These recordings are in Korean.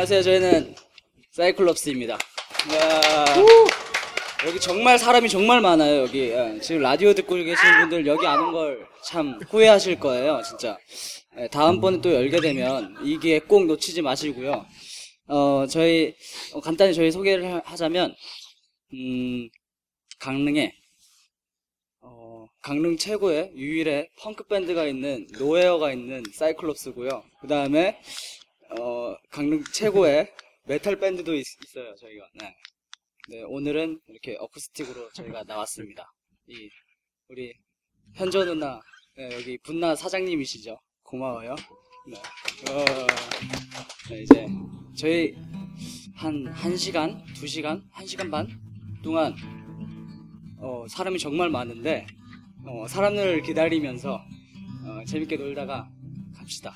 안녕하세요. 저희는 사이클롭스입니다. 야, 여기 정말 사람이 정말 많아요. 여기 예, 지금 라디오 듣고 계신 분들 여기 안온걸참 후회하실 거예요. 진짜. 예, 다음번에 또 열게 되면 이 기회 꼭 놓치지 마시고요. 어, 저희 어, 간단히 저희 소개를 하- 하자면 음, 강릉에 어, 강릉 최고의 유일의 펑크 밴드가 있는 노웨어가 있는 사이클롭스고요. 그 다음에 어, 강릉 최고의 메탈 밴드도 있, 어요 저희가. 네. 네, 오늘은 이렇게 어쿠스틱으로 저희가 나왔습니다. 이 우리 현조 누나 네, 여기 분나 사장님이시죠. 고마워요. 네. 어, 네, 이제 저희 한 1시간, 2시간, 1시간 반 동안 어, 사람이 정말 많은데 어, 사람을 기다리면서 어, 재밌게 놀다가 갑시다.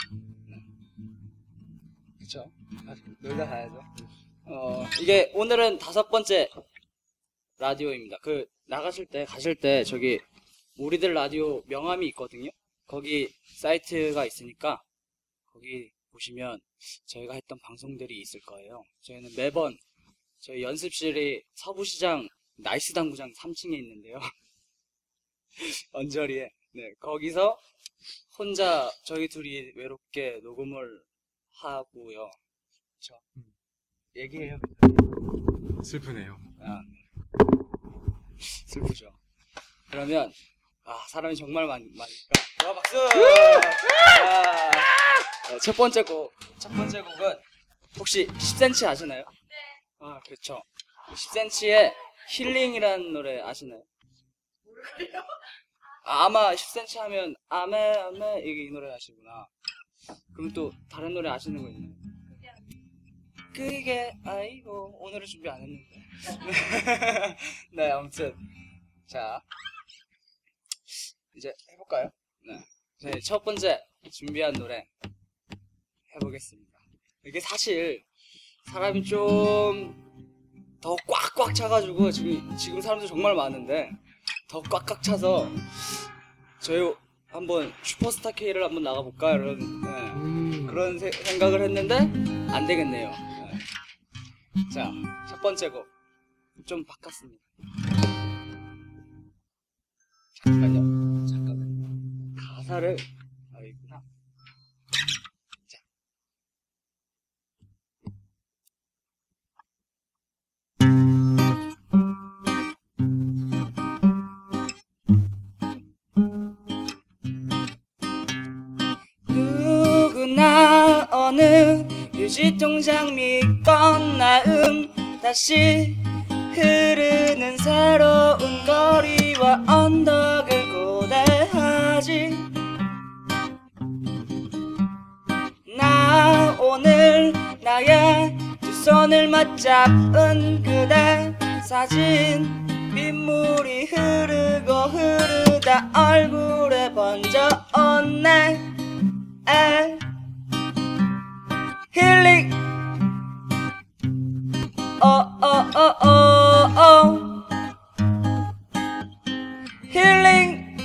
네. 그쵸? 아, 놀다 가야죠. 어, 이게 오늘은 다섯 번째 라디오입니다. 그 나가실 때 가실 때 저기 우리들 라디오 명함이 있거든요. 거기 사이트가 있으니까 거기 보시면 저희가 했던 방송들이 있을 거예요. 저희는 매번 저희 연습실이 서부시장 나이스 당구장 3층에 있는데요. 언저리에. 네, 거기서 혼자 저희 둘이 외롭게 녹음을 하고요. 그쵸? 얘기해요. 슬프네요. 아, 슬프죠. 그러면 아 사람이 정말 많, 많으니까 와 박수. 아, 네, 첫 번째 곡, 첫 번째 곡은 혹시 10cm 아시나요? 네. 아 그렇죠. 10cm의 힐링이라는 노래 아시나요? 아, 아마 10cm 하면 아메 아메 이게 이 노래 아시구나. 그럼 또 다른 노래 아시는 거 있나요? 그게 아이고 오늘은 준비 안 했는데. 네, 아무튼 자 이제 해볼까요? 네, 저희 첫 번째 준비한 노래 해보겠습니다. 이게 사실 사람이 좀 더 꽉꽉 차가지고 지금 지금 사람들 정말 많은데 더 꽉꽉 차서 저희 한번 슈퍼스타 K를 한번 나가볼까 이런 네, 그런 세- 생각을 했는데 안 되겠네요. 네. 자, 첫 번째 곡. 좀 바꿨습니다. 잠깐만요. 잠깐만. 가사를, 아, 있구나. 자. 유지통장 믿건 나음 다시 흐르는 새로운 거리와 언덕을 고대하지. 나 오늘 나의 두 손을 맞잡은 그대 사진 빗물이 흐르고 흐르다 얼굴에 번져오네. 에 힐링. 어어어어어. 힐링.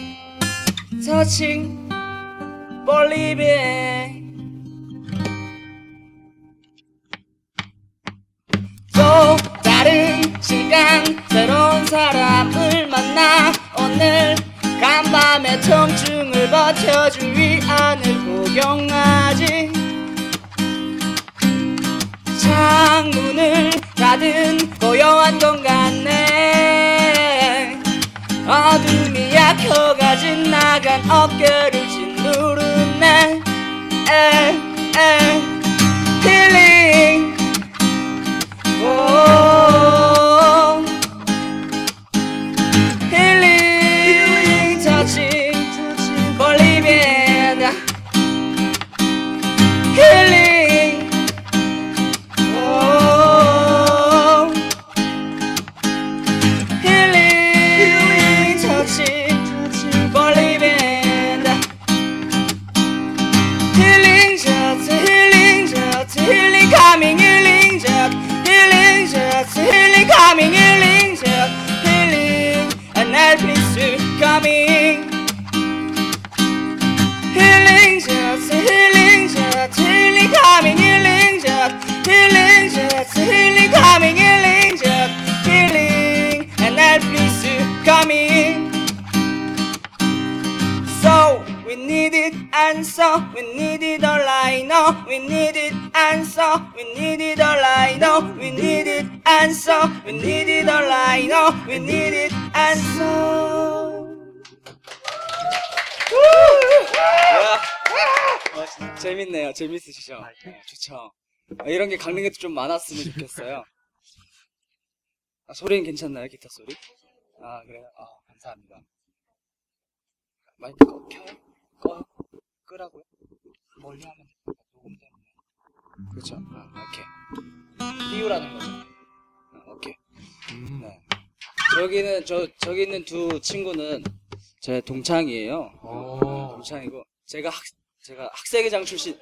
터칭. 볼리비에 또 다른 시간 새로운 사람을 만나 오늘 간밤의 통증을 버텨준 위안을 복용하지 창문을 닫은 고요한 공간 내 어둠이 약혀가진 나간 어깨를 짓누르네 answer, we need it all I know, we need it answer, we need it all I know, we need it answer. 야, 어, 진- 재밌네요. 재밌으시죠? 네, 좋죠. 아, 이런 게 강릉에도 좀 많았으면 좋겠어요. 아, 소리는 괜찮나요? 기타 소리? 아, 그래요? 아, 감사합니다. 마이크 꺼, 켜요? 꺼요? 끄라고요? 멀리 하면. 그렇죠. 아, 오케이. 띄우라는 거죠. 아, 오케이. 음. 네. 저기는, 저, 저기 있는 두 친구는 제 동창이에요. 어. 동창이고, 제가 학, 제가 학생회장 출신,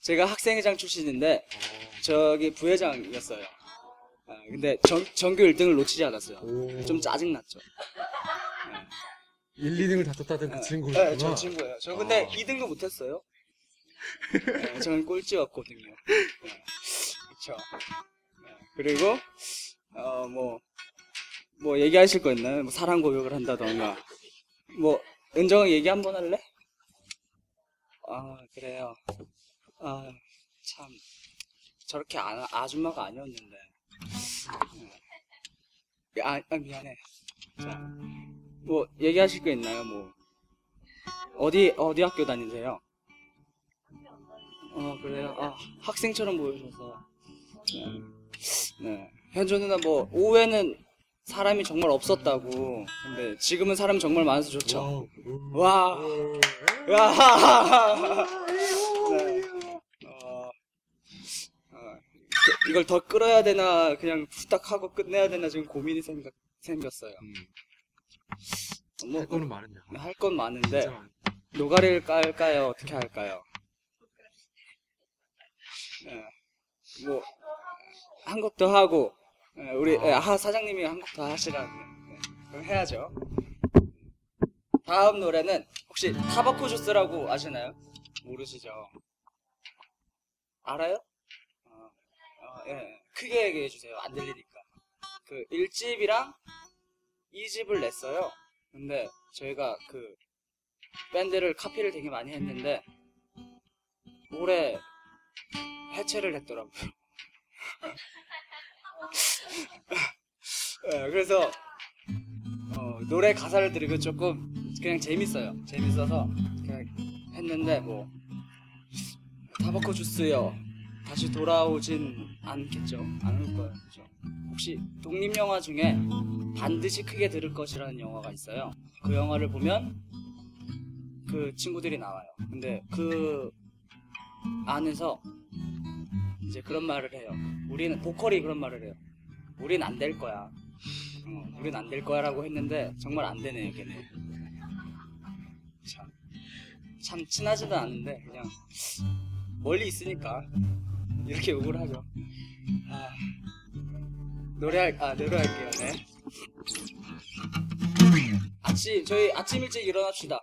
제가 학생회장 출신인데, 저기 부회장이었어요. 아, 근데 정, 정규 1등을 놓치지 않았어요. 오. 좀 짜증 났죠. 1, 2등을 다퉜다던 그 네, 친구였구나. 네, 저 친구예요. 저 근데 어. 2등도 못했어요. 네, 저는 꼴찌였거든요. 네, 그쵸. 네, 그리고, 어, 뭐, 뭐 얘기하실 거 있나요? 뭐 사랑 고백을 한다던가. 뭐, 은정아 얘기 한번 할래? 아, 그래요. 아, 참. 저렇게 아, 아줌마가 아니었는데. 네. 아, 아, 미안해. 자, 뭐, 얘기하실 거 있나요? 뭐, 어디, 어디 학교 다니세요? 어, 그래요? 아, 학생처럼 보여줘서. 네. 네. 현주 누나 뭐, 오후에는 사람이 정말 없었다고. 근데 지금은 사람이 정말 많아서 좋죠. 와. 야. 네. 어, 어, 그- 이걸 더 끌어야 되나, 그냥 후딱 하고 끝내야 되나, 지금 고민이 생각, 생겼어요. 음. 뭐, 할 거는 많은데. 할 건 많은데. 노가리를 깔까요? 어떻게 할까요? 예. 뭐, 한곡더 하고, 예, 우리, 예, 하, 사장님이 한곡더 하시라고. 예, 그럼 해야죠. 다음 노래는, 혹시 타바코 주스라고 아시나요? 모르시죠? 알아요? 어, 어, 예. 크게 얘기해 주세요. 안 들리니까. 그 1집이랑 2집을 냈어요. 근데 저희가 그 밴드를 카피를 되게 많이 했는데 올해 해체를 했더라고요. 예, 그래서 어, 노래 가사를 들으면 조금 그냥 재밌어요. 재밌어서 그냥 했는데 뭐 타바코 주스요. 다시 돌아오진 않겠죠. 안올 거예요. 그죠? 혹시 독립 영화 중에 반드시 크게 들을 것이라는 영화가 있어요. 그 영화를 보면 그 친구들이 나와요. 근데 그 안에서 이제 그런 말을 해요. 우리는 보컬이 그런 말을 해요. 우린 안 될 거야. 어, 우린 안 될 거야라고 했는데 정말 안 되네요, 걔네. 참, 참 친하지도 않은데 그냥 멀리 있으니까 이렇게 욕을 하죠. 아, 노래할 아 노래할게요, 네. 아침 저희 아침 일찍 일어납시다.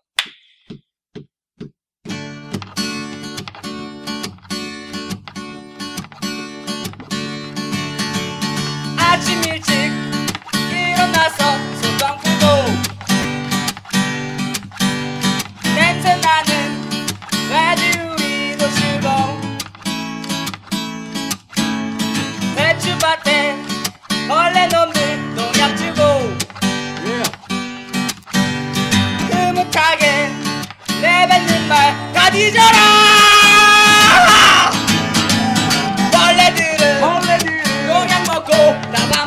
내뱉는 말다 뒤져라 벌레들은 벌레들. 농약 먹고 나만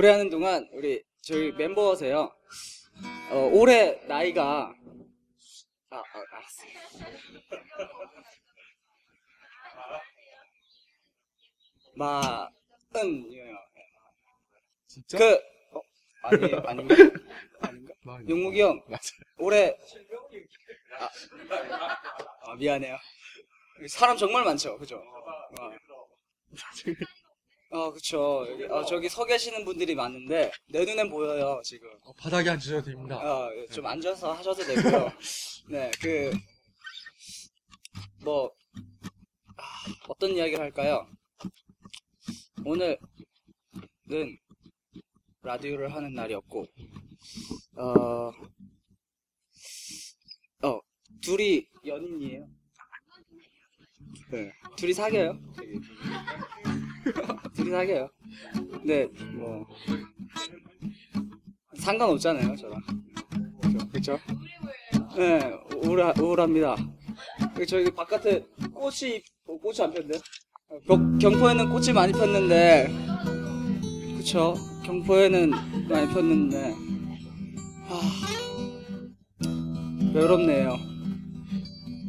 노래하는 동안 우리 저희 멤버세요. 어, 올해 나이가 아, 아 알았어요. 마은이에요. 진짜? 그 어, 아니에요, 아닌가? 아닌가? 용묵이 형 올해 아, 아, 미안해요. 사람 정말 많죠, 그죠? 어. 어, 그쵸. 여기, 어, 저기 서 계시는 분들이 많은데, 내 눈엔 보여요, 지금. 어, 바닥에 앉으셔도 됩니다. 어, 좀 앉아서 하셔도 되고요. 네, 그, 뭐, 아, 어떤 이야기를 할까요? 오늘은 라디오를 하는 날이었고, 어, 어, 둘이 연인이에요. 네, 둘이 사귀어요. 둘이 사귀어요. 근데, 뭐, 상관없잖아요, 저랑. 그죠? 네, 우울하, 우울합니다. 저기 바깥에 꽃이, 어, 꽃이 안 경, 경포에는 꽃이 많이 폈는데, 그쵸? 경포에는 많이 폈는데, 하, 외롭네요.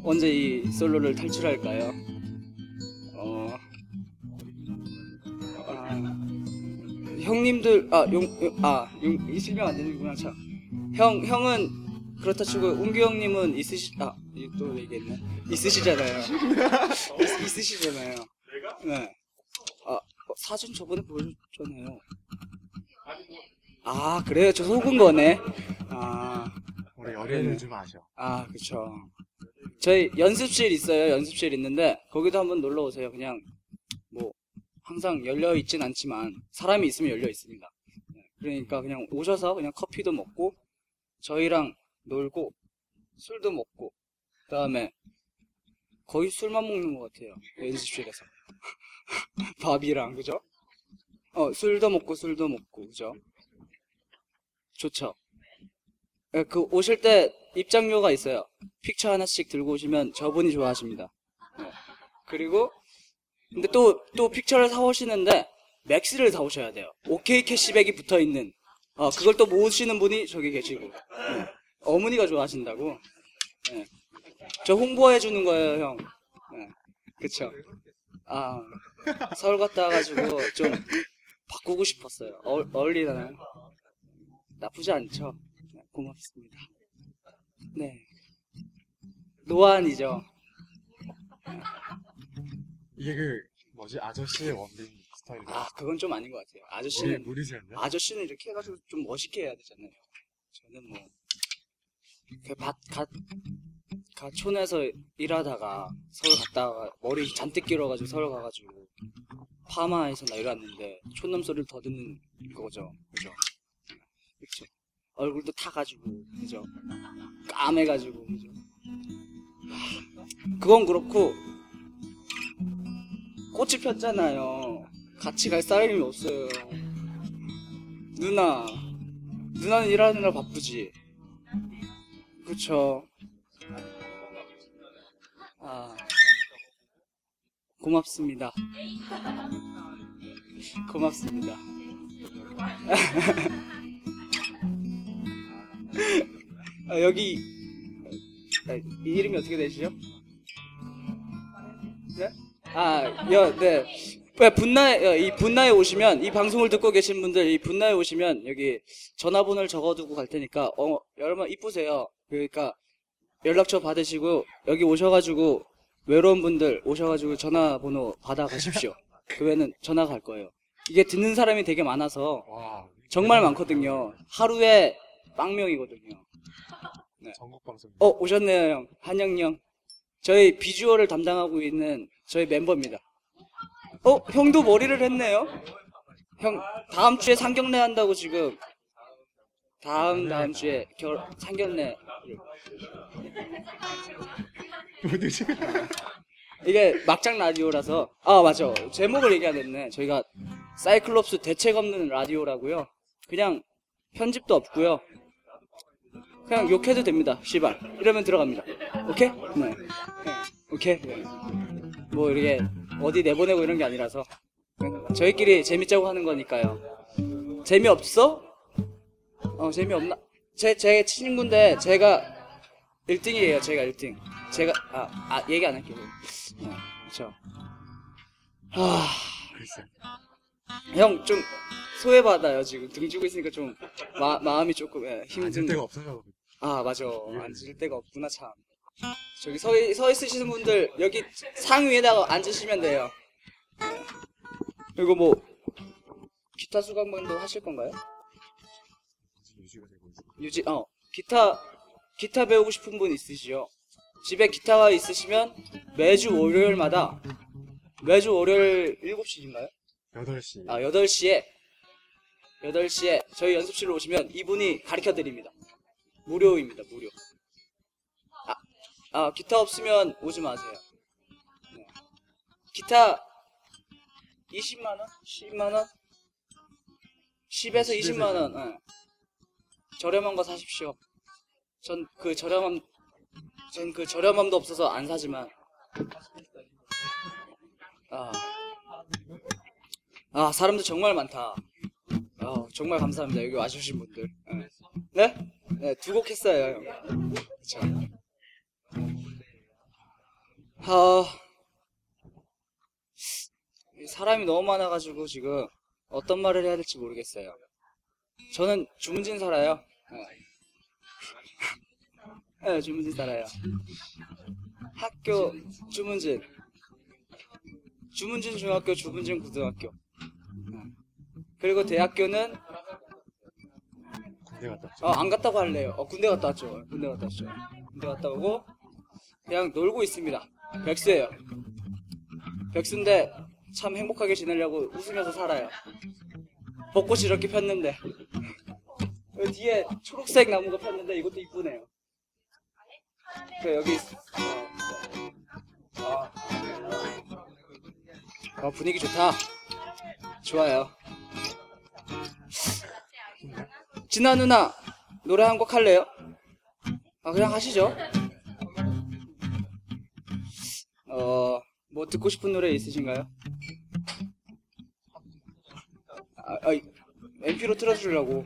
언제 이 솔로를 탈출할까요? 형님들, 아, 용, 용- 아, 용, 이 실명 안 되는구나, 참. 형, 형은 그렇다 치고 운규 형님은 있으시 아, 이또 얘기했네. 있으시잖아요. 있, 있으시잖아요. 네. 아, 어, 사진 저번에 보여줬잖아요. 아, 그래요? 저 속은 거네. 아, 우리 연예인을 좀 아셔. 아, 그쵸. 저희 연습실 있어요. 연습실 있는데, 거기도 한번 놀러 오세요. 그냥, 뭐, 항상 열려 있진 않지만, 사람이 있으면 열려 있습니다. 네, 그러니까 그냥 오셔서 그냥 커피도 먹고, 저희랑 놀고, 술도 먹고, 그 다음에, 거의 술만 먹는 것 같아요. 연습실에서. 밥이랑, 그죠? 어, 술도 먹고, 술도 먹고, 그죠? 좋죠. 예, 그 오실 때 입장료가 있어요. 피처 하나씩 들고 오시면 저분이 좋아하십니다. 예. 그리고 근데 또 또 피처를 사오시는데 맥스를 사오셔야 돼요. OK 캐시백이 붙어 있는 어 그걸 또 모으시는 분이 저기 계시고 예. 어머니가 좋아하신다고. 예. 저 홍보해 주는 거예요, 형. 예. 그쵸. 아, 서울 갔다 와가지고 좀 바꾸고 싶었어요. 어, 어울리나요? 나쁘지 않죠? 네, 고맙습니다. 네. 노안이죠. 이게 그 뭐지 아저씨의 원빈 스타일이다. 아, 그건 좀 아닌 것 같아요. 아저씨는, 물이세요? 아저씨는 이렇게 해가지고 좀 멋있게 해야 되잖아요. 저는 뭐, 그 밭, 갓, 가촌에서 일하다가 서울 갔다가 머리 잔뜩 길어가지고 서울 가가지고 파마에서 나 일했는데 촌놈 소리를 더 듣는 거죠. 그죠? 그쵸? 얼굴도 타가지고, 그죠? 까매가지고, 그죠? 하, 그건 그렇고, 꽃이 폈잖아요. 같이 갈 사람이 없어요. 누나, 누나는 일하느라 바쁘지. 그쵸. 아, 고맙습니다. 고맙습니다. 아, 여기, 아, 이 이름이 어떻게 되시죠? 네? 아, 여, 네. 네, 분나에, 어, 이 분나에 오시면, 이 방송을 듣고 계신 분들, 이 분나에 오시면, 여기 전화번호를 적어두고 갈 테니까, 어, 여러분 이쁘세요. 그러니까, 연락처 받으시고, 여기 오셔가지고, 외로운 분들 오셔가지고 전화번호 받아 가십시오. 그러면은 전화가 갈 거예요. 이게 듣는 사람이 되게 많아서, 와 정말 많거든요. 하루에 빵 명이거든요. 전국 방송. 어, 오셨네요, 형. 한영 형. 저희 비주얼을 담당하고 있는 저희 멤버입니다. 어, 형도 머리를 했네요? 형, 다음 주에 상견례 한다고 지금. 다음, 다음 주에 결, 상견례. 뭐지? 이게 막장 라디오라서. 아, 맞아. 제목을 얘기 안 했네. 저희가 사이클롭스 대책 없는 라디오라고요. 그냥 편집도 없고요. 그냥 욕해도 됩니다. 씨발. 이러면 들어갑니다. 오케이? 네. 네. 오케이? 네. 뭐 이렇게 어디 내보내고 이런 게 아니라서 저희끼리 재밌자고 하는 거니까요. 재미없어? 어, 재미없나? 제, 제 친구인데 제가 1등이에요. 제가 1등. 제가, 아, 아, 얘기 안 할게요. 네, 그쵸. 아, 글쎄. 형, 좀, 소외받아요, 지금. 등 주고 있으니까 좀, 마, 마음이 조금, 예, 앉을 힘든. 데가 없어서 아, 맞아. 앉을 데가 없구나, 참. 저기 서, 있- 서 있으시는 분들, 여기 상 위에다가 앉으시면 돼요. 네. 그리고 뭐, 기타 수강반도 하실 건가요? 유지, 어, 기타, 기타 배우고 싶은 분 있으시죠? 집에 기타가 있으시면 매주 월요일마다, 매주 월요일 7시인가요? 8시. 아, 8시에, 8시에 저희 연습실로 오시면 이분이 가르쳐 드립니다. 무료입니다, 무료. 아, 아, 기타 없으면 오지 마세요. 네. 기타 20만원? 10만원? 10에서 20만원, 예. 저렴한 거 사십시오. 전 그 저렴함, 전 그 저렴함도 없어서 안 사지만. 아. 아, 사람들 정말 많다. 아, 정말 감사합니다. 여기 와주신 분들. 예. 네? 네, 두 곡 했어요, 형. 그쵸. 아, 사람이 너무 많아가지고 지금 어떤 말을 해야 될지 모르겠어요. 저는 주문진 살아요. 네, 네 주문진 살아요. 학교 주문진. 주문진 중학교, 주문진 고등학교. 그리고 대학교는 군대 갔다 왔죠. 어, 안 갔다고 할래요. 어, 군대 갔다 왔죠. 군대 갔다 왔죠. 군대 갔다 오고 그냥 놀고 있습니다. 백수예요. 백수인데 참 행복하게 지내려고 웃으면서 살아요. 벚꽃이 이렇게 폈는데 여기 뒤에 초록색 나무가 폈는데 이것도 이쁘네요. 그 여기 어, 어. 어, 분위기 좋다. 좋아요. 진아 누나 노래 한 곡 할래요? 아 그냥 하시죠. 어, 뭐 듣고 싶은 노래 있으신가요? 아, 아 MP로 틀어주려고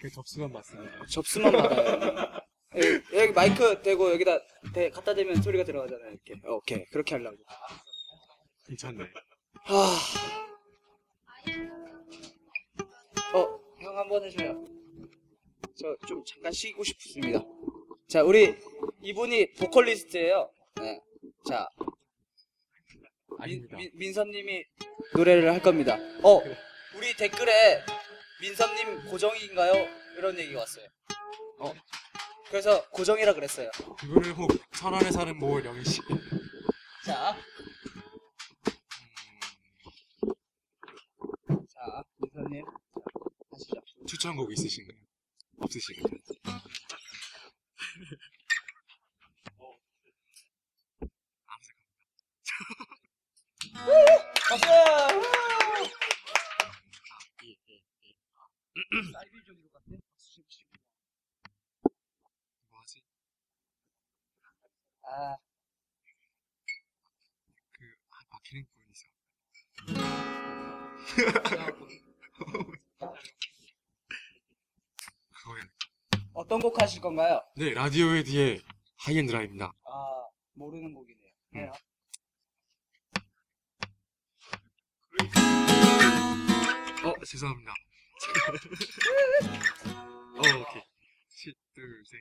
그 접수만 받습니다. 접수만 받아요. 여기, 여기 마이크 대고 여기다 대, 갖다 대면 소리가 들어가잖아요. 이렇게. 어, 오케이. 그렇게 하려고. 괜찮네. 하... 어, 형 한 번 해줘요. 저 좀 잠깐 쉬고 싶습니다. 자, 우리 이분이 보컬리스트예요. 네. 자, 민, 아닙니다. 민, 민섭님이 노래를 할 겁니다. 어, 우리 댓글에 민섭님 고정인가요? 이런 얘기가 왔어요. 어, 그래서 고정이라 그랬어요. 그거를 혹 천안에 사는 모 영희 씨. 자, 자, 민섭님 하시죠. 추천곡 있으신가요? 없으신가요? 박수! 뭐하지? 아, 그 아, 막히는 부분이 있어. 어떤 곡 하실 건가요? 네 라디오에 뒤에 하이엔드 라입니다. 아, 모르는 곡이네요. 해요. 어 죄송합니다. 어 오케이. 시, 둘, 셋.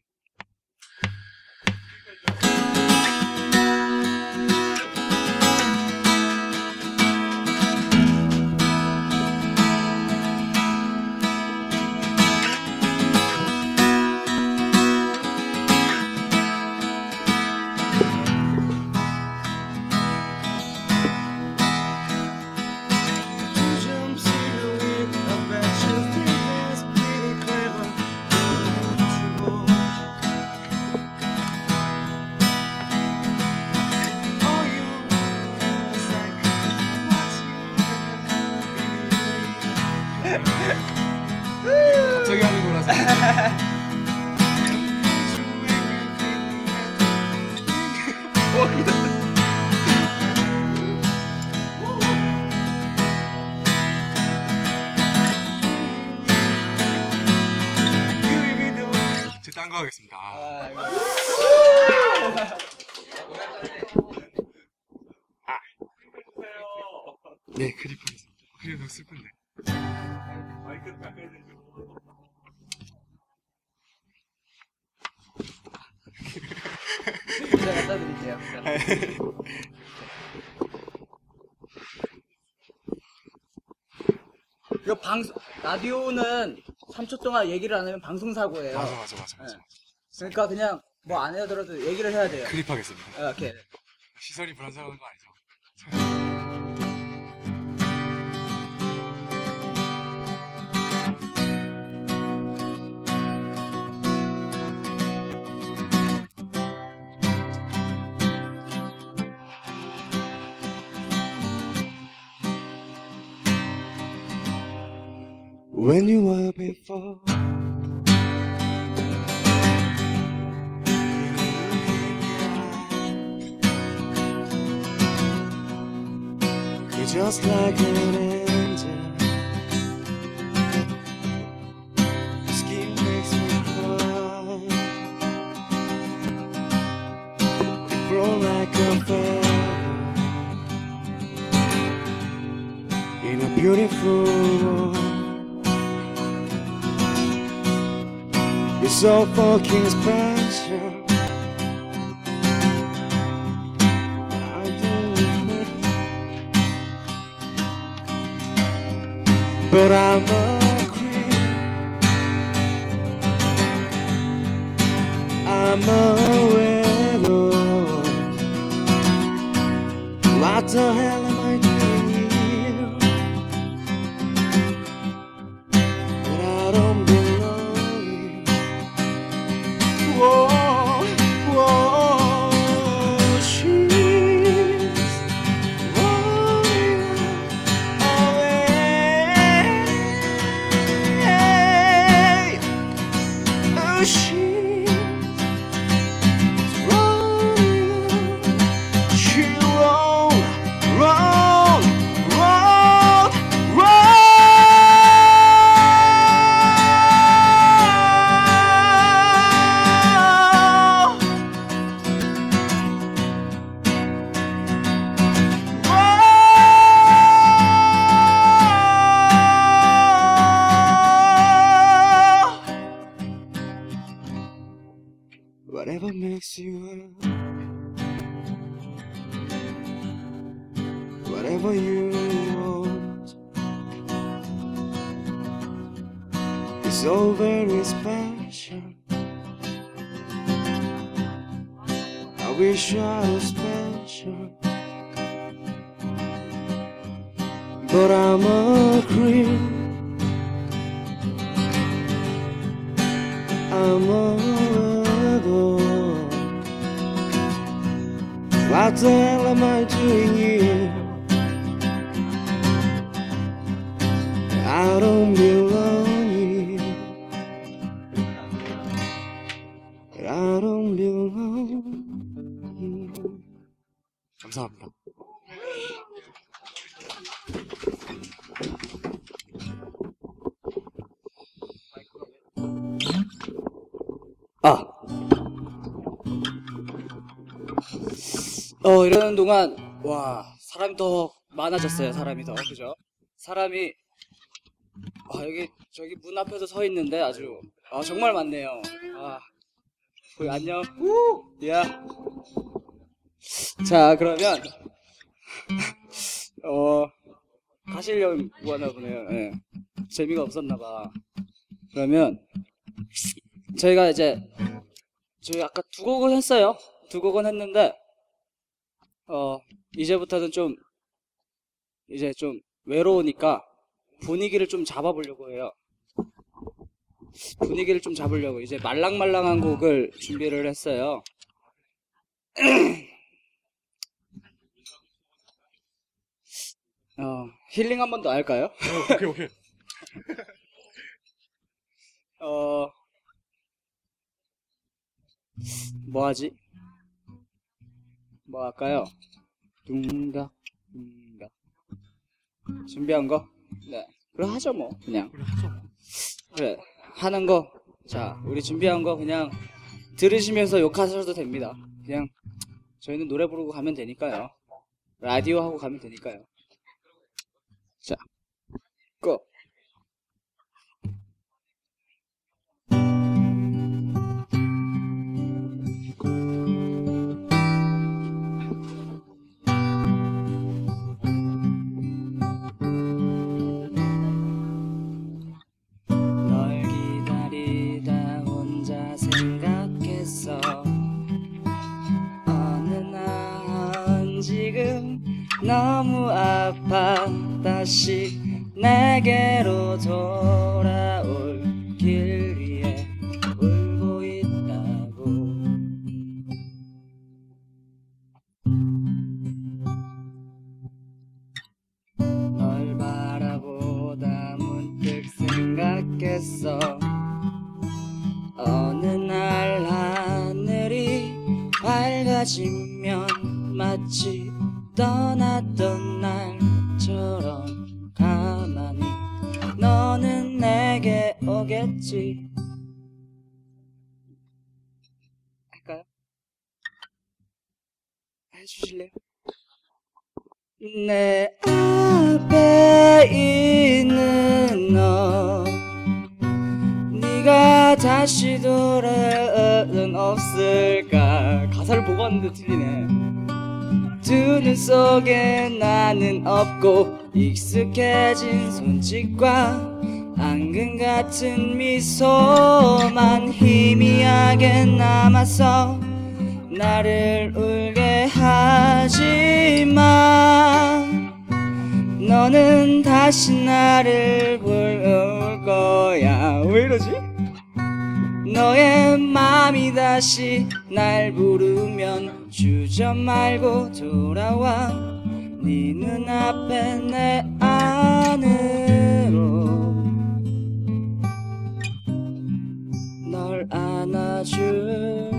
이거 방송, 라디오는 3초 동안 얘기를 안 하면 방송 사고예요. 맞아 맞아 맞아 맞아. 네. 그러니까 그냥 뭐 안 해더라도 얘기를 해야 돼요. 크립 하겠습니다. 아, 오케이. 시선이 불안정한 거 아니죠? When you were before. You're just like an angel. Your skin makes me cry. You like a In a beautiful world It's all for King's Prize. But I'm a queen. I'm a 감사합니다. 아. 어, 이러는 동안, 와, 사람이 더 많아졌어요, 사람이 더. 그죠? 사람이, 아, 여기, 저기 문 앞에서 서 있는데 아주, 아, 정말 많네요. 아, 거기 안녕. 야. 자, 그러면, 어, 가시려고 하나 보네요. 예. 재미가 없었나 봐. 그러면, 저희가 이제 저희 아까 두 곡을 했어요. 두 곡은 했는데 어 이제부터는 좀 이제 좀 외로우니까 분위기를 좀 잡아보려고 해요. 분위기를 좀 잡으려고 이제 말랑말랑한 곡을 준비를 했어요. 어 힐링 한 번 더 할까요? 어, 오케이, 오케이. 어, 뭐 하지? 뭐 할까요? 둥가, 둥가. 준비한 거? 네. 그럼 하죠, 뭐. 그냥. 우리 하죠. 그래. 하는 거. 자, 우리 준비한 거 그냥 들으시면서 욕하셔도 됩니다. 그냥 저희는 노래 부르고 가면 되니까요. 라디오 하고 가면 되니까요. 자, 고! 너무 아파 다시 내게로 돌아 손짓과 앙금 같은 미소만 희미하게 남아서 나를 울게 하지만 너는 다시 나를 부를 거야. 왜 이러지? 너의 맘이 다시 날 부르면 주저 말고 돌아와. 네 눈앞에 내 안으로 널 안아줄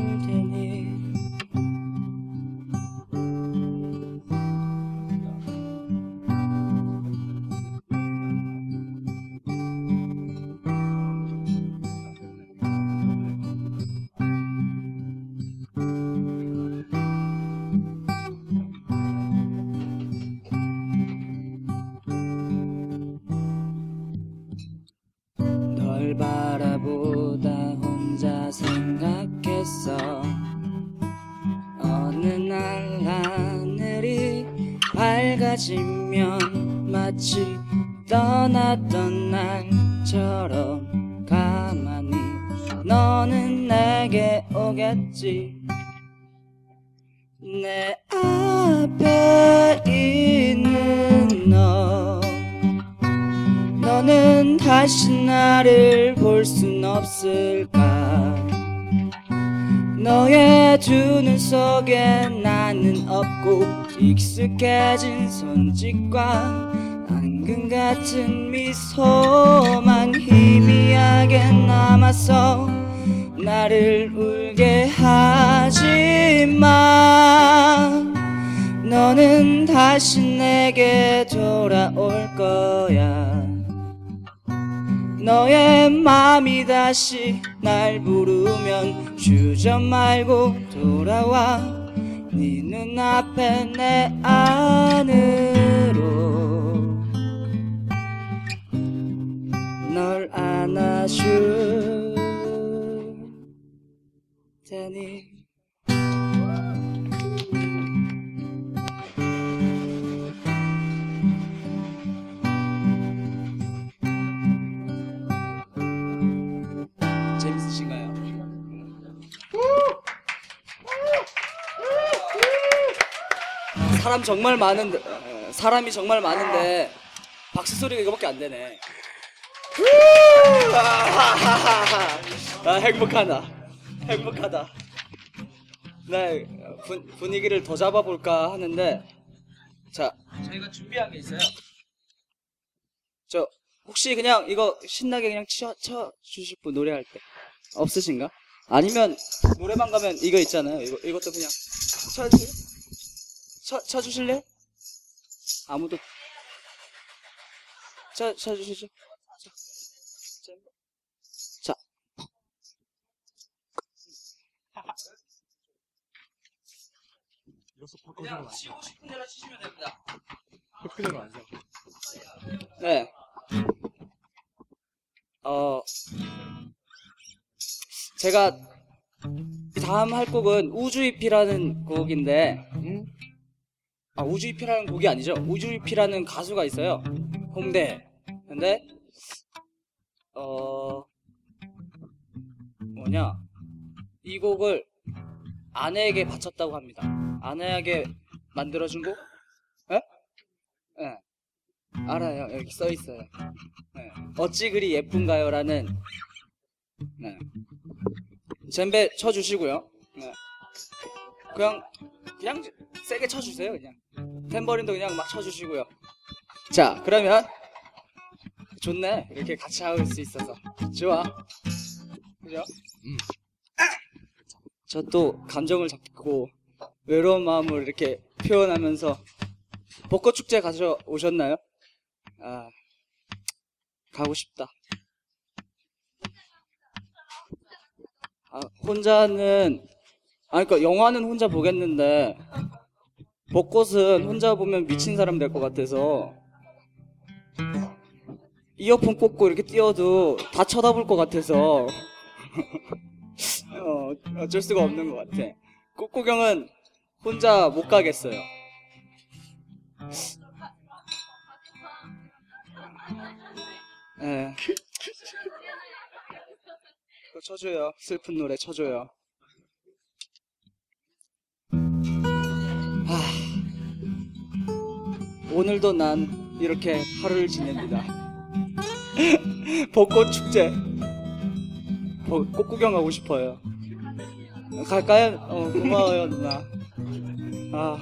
익숙해지면 마치 떠났던 날처럼 가만히 너는 내게 오겠지. 내 앞에 있는 너 너는 다시 나를 볼 순 없을까? 너의 두 눈 속에 나는 없고 익숙해진 손짓과 앙금 같은 미소만 희미하게 남아서 나를 울게 하지 마 너는 다시 내게 돌아올 거야. 너의 맘이 다시 날 부르면 주저 말고 돌아와 네 눈앞에 내 안으로 널 안아줄 테니 사람 정말 많은데 어, 사람이 정말 많은데 박수 소리가 이거밖에 안 되네. 아 행복하다. 행복하다. 네 분, 분위기를 더 잡아볼까 하는데 자 저희가 준비한 게 있어요. 저 혹시 그냥 이거 신나게 그냥 쳐, 쳐 주실 분 노래할 때 없으신가? 아니면 노래방 가면 이거 있잖아요. 이거 이것도 그냥 쳐주세요. 쳐 쳐주실래요? 아무도 쳐 쳐주시죠. 자, 안 치고 싶은 대로 치시면 됩니다. 안 써. 네. 어, 제가 다음 할 곡은 우주잎이라는 곡인데, 응? 아, 우주잎이라는 곡이 아니죠. 우주잎이라는 가수가 있어요. 홍대. 근데, 어, 뭐냐. 이 곡을 아내에게 바쳤다고 합니다. 아내에게 만들어준 곡? 에? 예. 알아요. 여기 써 있어요. 네. 어찌 그리 예쁜가요? 라는, 네. 젬베 쳐주시고요. 네. 그냥, 그냥 세게 쳐주세요, 그냥. 탬버린도 그냥 막 쳐주시고요. 자, 그러면, 좋네. 이렇게 같이 할 수 있어서. 좋아. 그죠? 음. 저 또 감정을 잡고 외로운 마음을 이렇게 표현하면서 벚꽃 축제 가서 오셨나요? 아, 가고 싶다. 아, 혼자는, 아, 그니까 영화는 혼자 보겠는데, 벚꽃은 혼자 보면 미친 사람 될 것 같아서, 이어폰 꽂고 이렇게 뛰어도 다 쳐다볼 것 같아서, 어, 어쩔 수가 없는 것 같아. 꽃구경은 혼자 못 가겠어요. 예. 그거 쳐줘요. 슬픈 노래 쳐줘요. 오늘도 난 이렇게 하루를 지냅니다. 벚꽃 축제. 벚- 꽃 구경 가고 싶어요. 갈까요? 어, 고마워요, 누나. 아.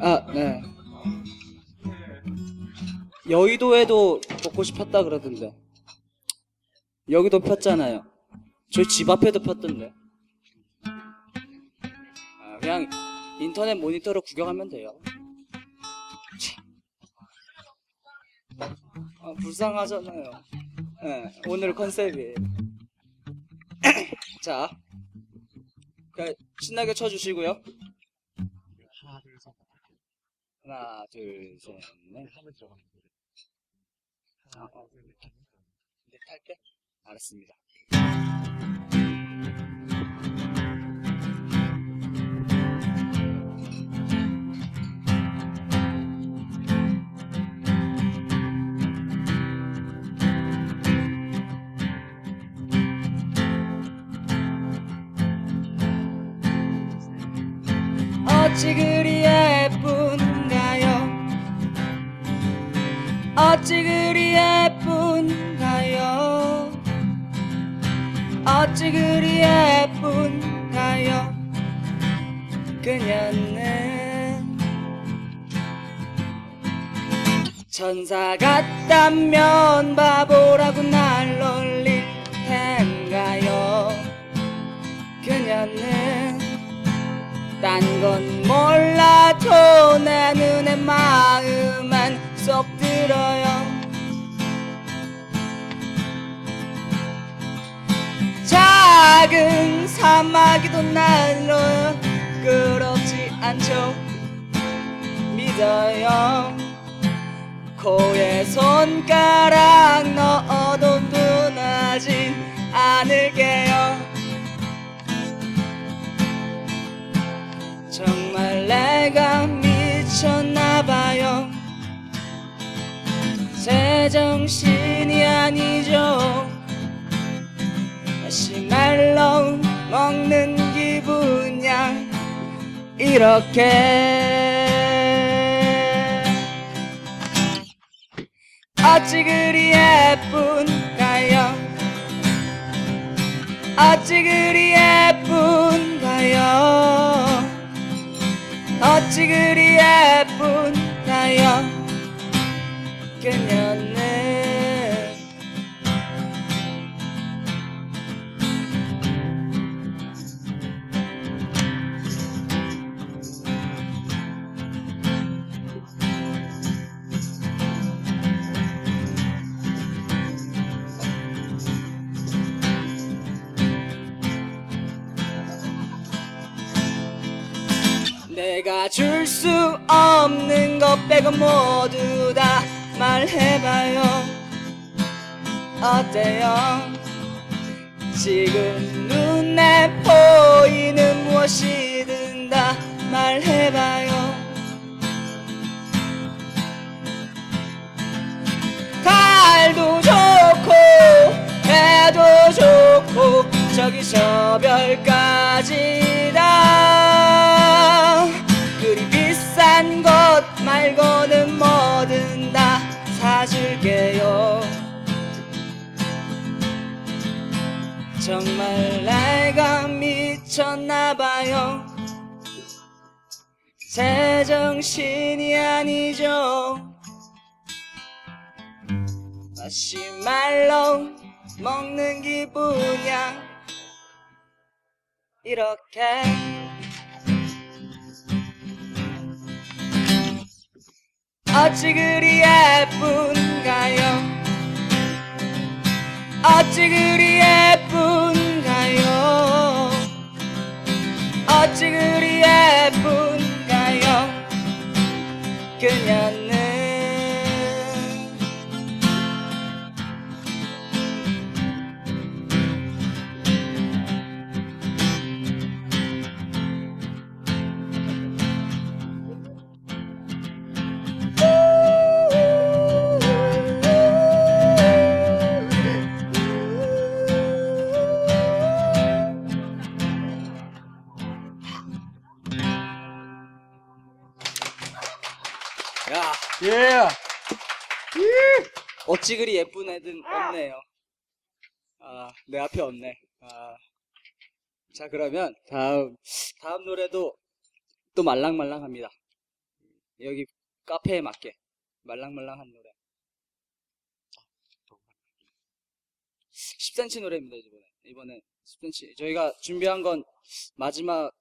아, 네. 여의도에도 벚꽃이 폈다 그러던데. 여기도 폈잖아요. 저희 집 앞에도 폈던데. 아, 그냥 인터넷 모니터로 구경하면 돼요. 참. 아, 불쌍하잖아요. 네, 오늘 컨셉이. 자, 신나게 쳐주시고요. 하나, 둘, 셋, 넷. 아, 어. 넷 할게? 알았습니다. 어찌 그리 어찌 그리 예쁜가요? 어찌 그리 예쁜가요? 그녀는 천사 같다면 바보라고 날 놀릴 텐가요? 그녀는 딴 건 몰라도 내 눈에 마음만 쏙 들어요. 작은 사마귀도 날로 그렇지 않죠. 믿어요. 코에 손가락 넣어도 분하진 않을게요. 정말 내가 미쳤나봐요 제정신이 아니죠. 마시멜로 먹는 기분이야. 이렇게. 어찌 그리 예쁜가요. 어찌 그리 예쁜가요. 어찌 그리 예쁜가요 수 없는 것 빼고 모두 다 말해봐요. 어때요? 지금 눈에 보이는 무엇이든 다 말해봐요. 달도 좋고 해도 좋고 저기서 별까지 다 말고는 뭐든 다 사줄게요. 정말 내가 미쳤나봐요. 제정신이 아니죠. 마시멜로 먹는 기분이야. 이렇게 어찌 그리 예쁜가요? 어찌 그리 예쁜가요? 어찌 그리 예쁜가요? 그녀는 어찌 그리 예쁜 애든 없네요. 아, 내 앞에 없네. 아. 자, 그러면 다음, 다음 노래도 또 말랑말랑합니다. 여기 카페에 맞게 말랑말랑한 노래. 10cm 노래입니다, 이번에. 이번엔 10cm. 저희가 준비한 건 마지막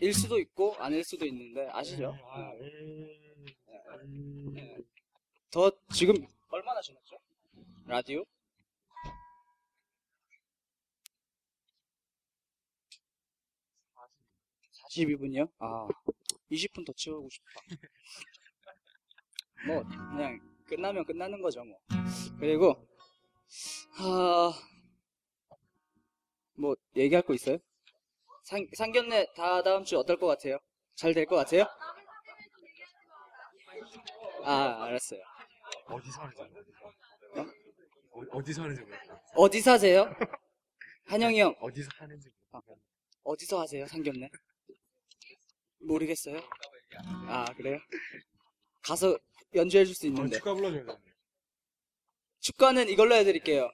일 수도 있고 아닐 수도 있는데 아시죠? 아, 네. 예. 음, 네. 더 지금 얼마나 지났죠? 라디오? 42분이요? 아, 20분 더 채우고 싶다. 뭐 그냥 끝나면 끝나는 거죠 뭐. 그리고 하... 뭐 얘기할 거 있어요? 상, 상견례 다 다음 주 어떨 것 같아요? 잘 될 것 같아요? 아 알았어요. 어디서 하는지 모르겠어. 어? 어디서 하는지. 어디 사세요? 한영이 형 어디서 하는지 모르겠어. 어디서 하세요 상견례? 모르겠어요? 아 그래요? 가서 연주해 줄수 어, 있는데 축가 불러줘야 되는데. 축가는 이걸로 해드릴게요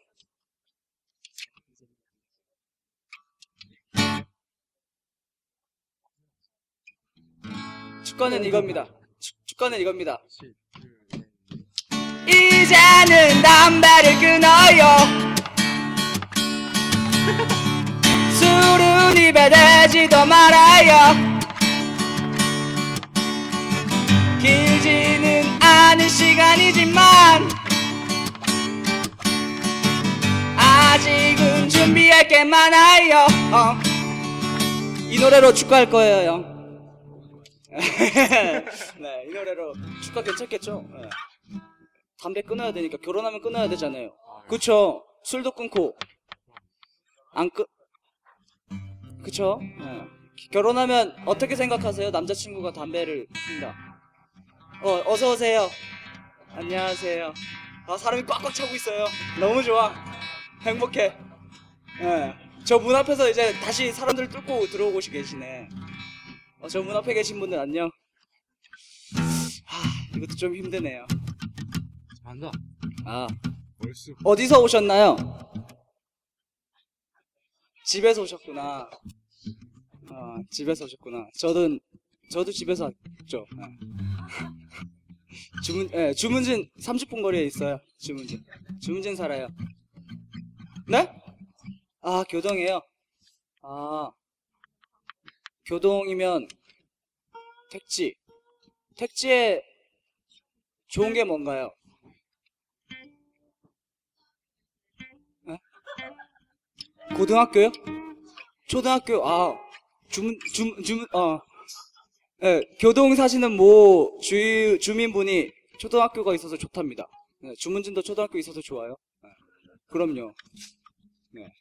축가는 이겁니다 축, 축가는 이겁니다. 이제는 담배를 끊어요 술은 입에 대지도 말아요 길지는 않은 시간이지만 아직은 준비할 게 많아요 어. 이 노래로 축가할 거예요 형 네, 이 노래로 축가 괜찮겠죠? 네. 담배 끊어야 되니까 결혼하면 끊어야 되잖아요. 그쵸? 술도 끊고. 안 끊... 그쵸? 네. 결혼하면 어떻게 생각하세요? 남자친구가 담배를 핀다. 어, 어서 오세요. 안녕하세요. 아 사람이 꽉꽉 차고 있어요. 너무 좋아. 행복해. 예. 저 문 앞에서 이제 다시 사람들 뚫고 들어오고 계시네. 어, 저 문 앞에 계신 분들 안녕. 하, 이것도 좀 힘드네요 잘한다. 아 얼쑤. 어디서 오셨나요? 집에서 오셨구나. 어, 집에서 오셨구나. 저도 저도 집에서 왔죠. 예. 주문 예, 주문진 30분 거리에 있어요. 주문진. 주문진 살아요. 네? 아, 교동이에요. 아. 교동이면 택지. 택지에 좋은 게 뭔가요? 고등학교요? 초등학교, 아, 주문, 주, 주문, 어. 예, 교동 사시는 모 주, 주민분이 초등학교가 있어서 좋답니다. 네, 주문진도 초등학교 있어서 좋아요. 네, 그럼요. 네.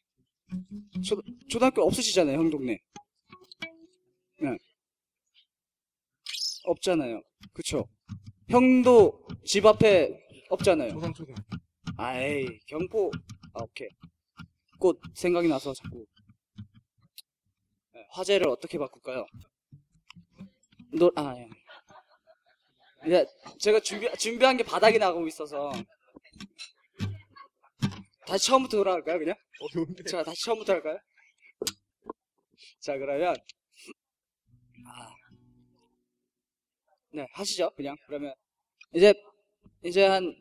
초, 초등학교 없으시잖아요, 형 동네. 네. 없잖아요. 그쵸? 형도 집 앞에 없잖아요. 초상초등. 아이, 경포, 아, 오케이. 꽃 생각이 나서 자꾸 네, 화제를 어떻게 바꿀까요? 노, 아, 예. 이제 제가 준비 준비한 게 바닥이 나가고 있어서 다시 처음부터 돌아갈까요, 그냥? 어려운데. 자, 다시 처음부터 할까요? 자, 그러면 아, 네, 하시죠, 그냥. 그러면 이제 이제 한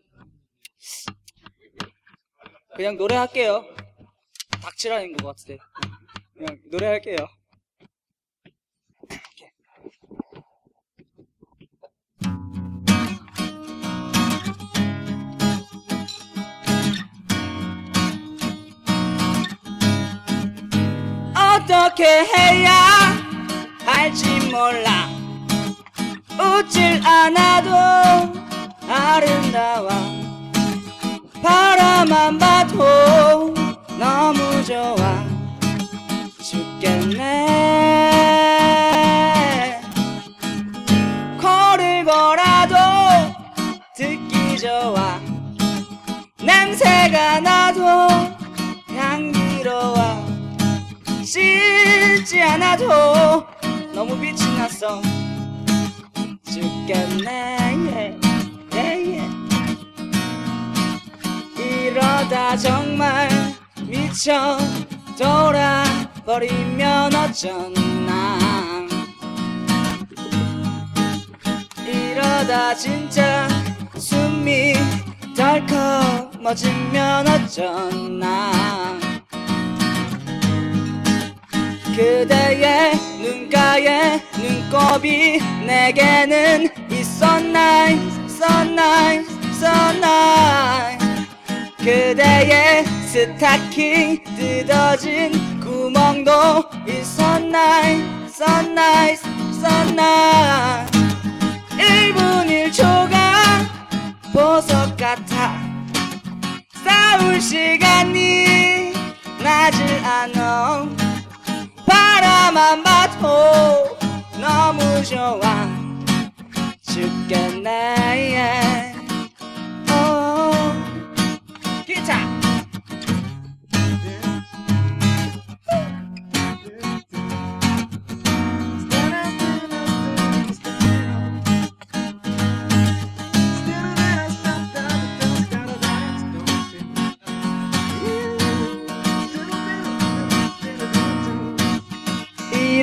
그냥 노래할게요. 닥치라는 것 같은데. 그냥 노래할게요. 어떻게 해야 할지 몰라 웃질 않아도 아름다워 바라만 봐도 너무 좋아. 죽겠네. 코를 골아도 듣기 좋아. 냄새가 나도 향기로워. 씻지 않아도 너무 빛이 났어. 죽겠네. 예, 예, 예. 이러다 정말 미쳐 돌아버리면 어쩌나. 이러다 진짜 숨이 덜컥머지면 어쩌나. 그대의 눈가에 눈곱이 내게는 있었나 있었나 있었나. 그대의 스타킹 뜯어진 구멍도 It's sunlight, sunlight, sunlight 1분 1초가 보석 같아. 싸울 시간이 나질 않아. 바람만 봐도 너무 좋아. 죽겠네.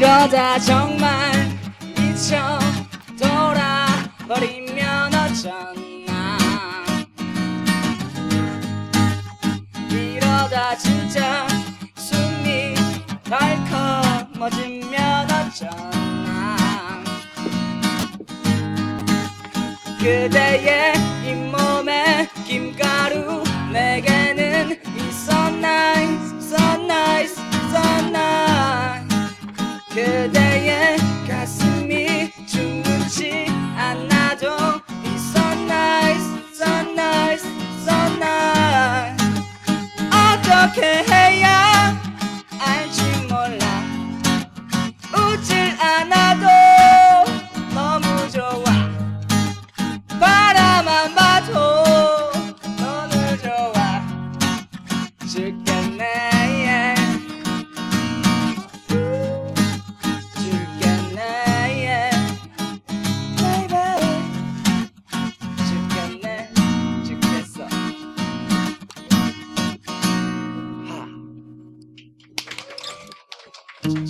이러다 정말 미쳐 돌아버리면 어쩌나. 이러다 진짜 숨이 덜컹어지면 어쩌나. 그대의 잇몸에 김가루 내게는 nice so nice 그대의 가슴이 죽지 않아도 It's so nice, so nice, so nice 어떻게 해야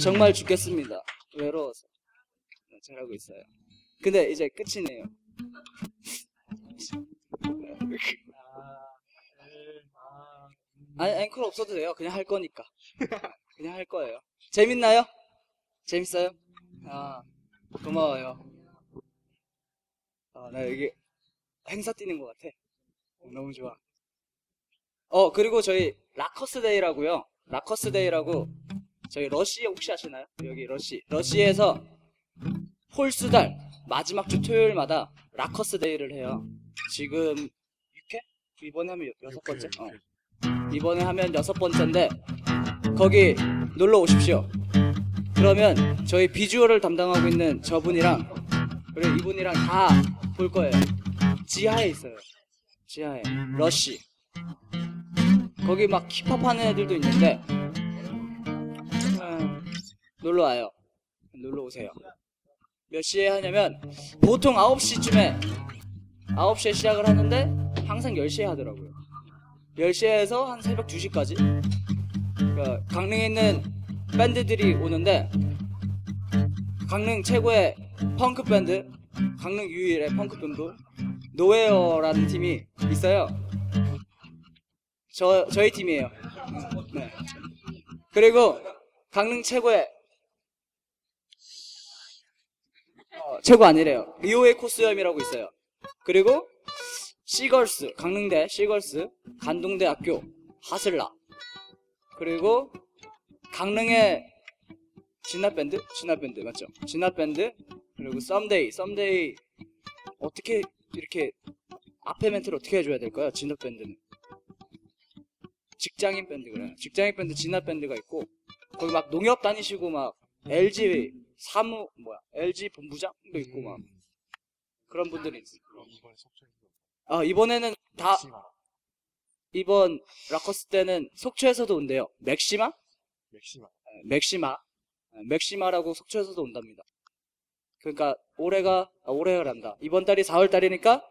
정말 죽겠습니다. 외로워서. 네, 잘하고 있어요. 근데 이제 끝이네요. 아니 앵콜 없어도 돼요. 그냥 할 거니까. 그냥 할 거예요. 재밌나요? 재밌어요? 아 고마워요. 아, 나 여기 행사 뛰는 것 같아. 너무 좋아. 어 그리고 저희 라커스데이라고요. 라커스데이라고 저희 러시 혹시 아시나요? 여기 러시 러시에서 홀수달 마지막 주 토요일마다 라커스데이를 해요 지금 6회? 이번에 하면 여- 여섯 번째? 어. 이번에 하면 여섯 번째인데 거기 놀러 오십시오. 그러면 저희 비주얼을 담당하고 있는 저분이랑 그리고 이분이랑 다 볼 거예요. 지하에 있어요. 지하에 러쉬. 거기 막 힙합 하는 애들도 있는데 음, 놀러 와요. 놀러 오세요. 몇 시에 하냐면 보통 9시쯤에 9시에 시작을 하는데 항상 10시에 하더라고요. 10시에 해서 한 새벽 2시까지 그러니까 강릉에 있는 밴드들이 오는데 강릉 최고의 펑크 밴드 강릉 유일의 펑크 밴드 노웨어라는 팀이 있어요 저, 저희 팀이에요 네. 그리고 강릉 최고의 어, 최고 아니래요. 리오의 코스염이라고 있어요. 그리고 시걸스 강릉대 시걸스 관동대학교 하슬라. 그리고 강릉의 진화밴드? 진화밴드 맞죠? 진화밴드 그리고 썸데이. 썸데이 어떻게 이렇게 앞에 멘트를 어떻게 해줘야 될까요? 진화밴드는. 직장인 밴드 그래요. 직장인 밴드 진화밴드가 있고 거기 막 농협 다니시고 막 LG 사무 뭐야 LG 본부장도 있고 막 그런 분들이 있어요 이번에 아 이번에는 다 이번 라커스 때는 속초에서도 온대요. 맥시마? 맥시마 네, 맥시마. 네, 맥시마라고 속초에서도 온답니다. 그러니까 올해가 아, 올해가 란다. 이번 달이 4월 달이니까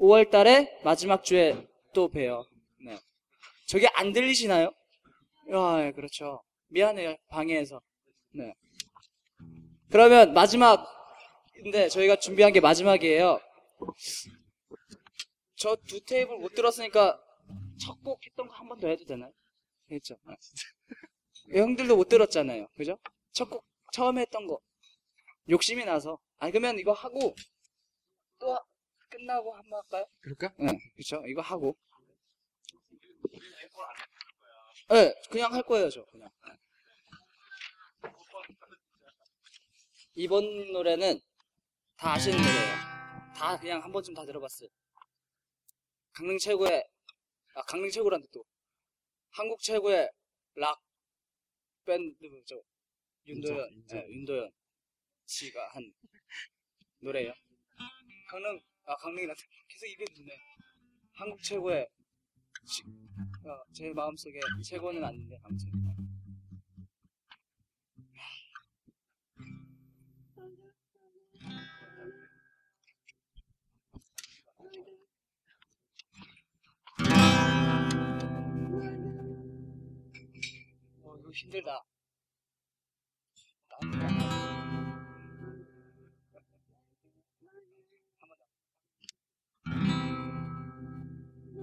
5월 달에 마지막 주에 또 봬요. 네. 저게 안 들리시나요? 아, 네, 그렇죠. 미안해요. 방해해서. 네. 그러면 마지막 근데 저희가 준비한 게 마지막이에요. 저 두 테이블 못 들었으니까 첫 곡 했던 거 한 번 더 해도 되나요? 아, 형들도 못 들었잖아요. 그죠? 첫 곡 처음에 했던 거 욕심이 나서 아니 그러면 이거 하고 또 하- 끝나고 한 번 할까요? 그럴까? 네, 그렇죠. 이거 하고 네, 그냥 할 거예요, 저 그냥. 이번 노래는 다 아시는 노래예요. 다 그냥 한 번쯤 다 들어봤어요. 강릉 최고의 아 강릉 최고란데 또 한국 최고의 락 밴드 저 윤도현. 예, 윤도현 씨가 한 노래예요. 강릉 아 강릉이란데 계속 입에 붙네. 한국 최고의 시- 어, 제 마음속에 최고는 아닌데 아무튼 어, 힘들다.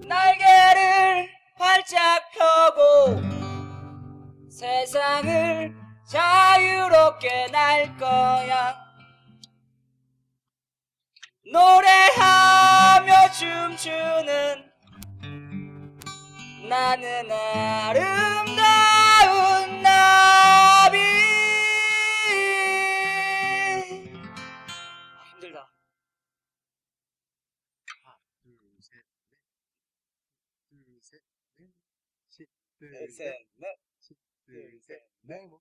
날개를 활짝 펴고 세상을 자유롭게 날 거야. 노래하며 춤추는 나는 아름다운 셋, 시, 둘, 셋, 넷. 뭐,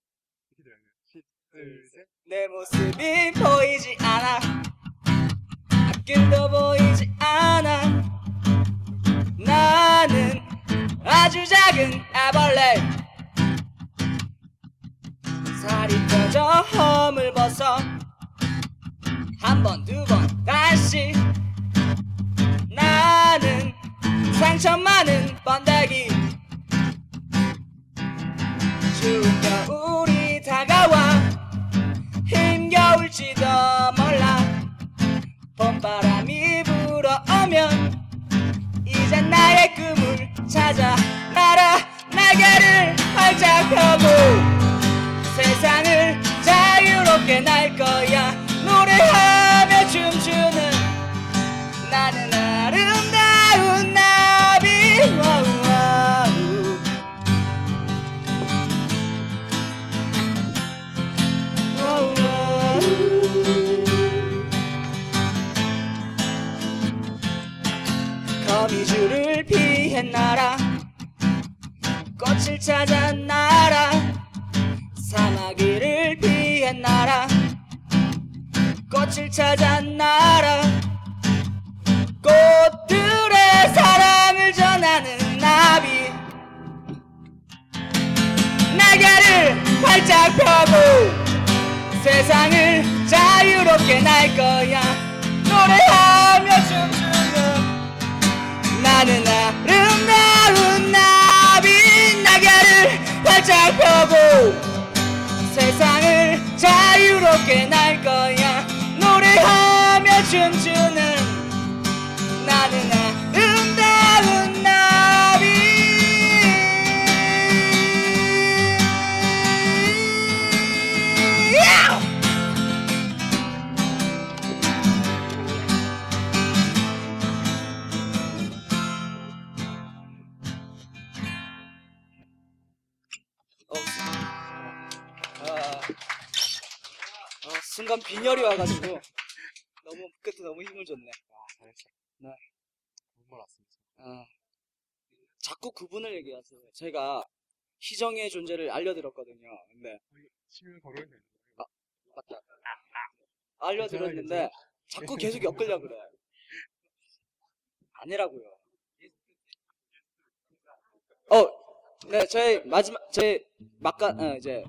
이렇게 들어가요. 시, 둘, 셋. 내 모습이 보이지 않아. 앞길도 보이지 않아. 나는 아주 작은 애벌레. 살이 펴져 험을 벗어. 한 번 두 번 다시. 나는 상처 많은 번데기 추운 겨울이 다가와. 힘겨울지도 몰라. 봄바람이 불어오면 이제 나의 꿈을 찾아 날아. 날개를 활짝 펴고 세상을 자유롭게 날 거야. 노래하 자꾸 그분을 얘기하세요. 제가 희정의 존재를 알려드렸거든요. 근데 심을 걸어야 되는 거예요. 맞다. 알려드렸는데 자꾸 계속 엮으려 그래. 아니라고요. 어, 네, 저희 마지막 제 막간 어, 이제